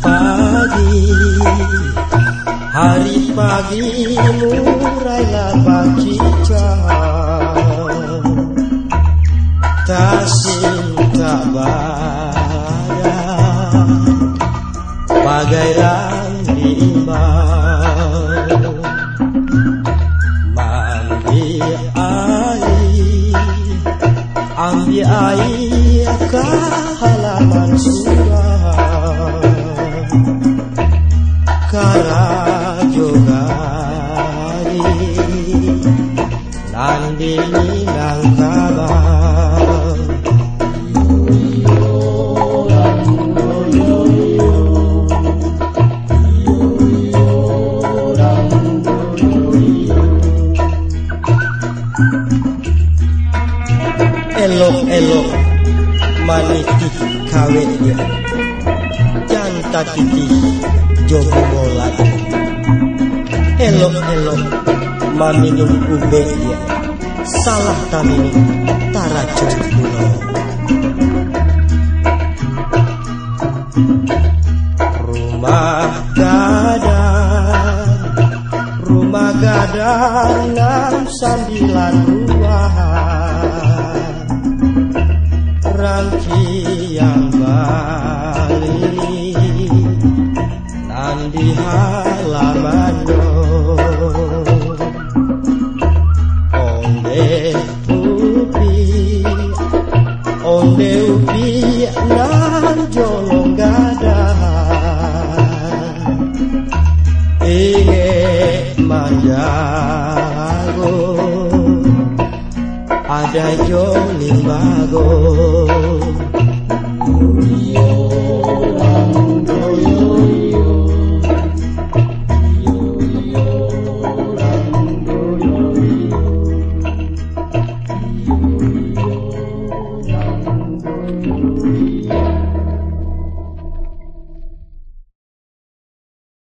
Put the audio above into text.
pagi Hari pagi murailah bakicah Tasim tak bada Bagai rambimbau Mandi air Ambil air ke halaman surah Karajogari Nandini Nangkaba Elok-elok maniti kawe dia. Janta titi jogo bolat Elok-elok maminum ube dia. Salah kami tara pulau Rumah gadang enam sambilan ruangan Rangkiang Bali Nandi halaman Onde upi Onde upi nan jolong Santiago, allá yo le vago.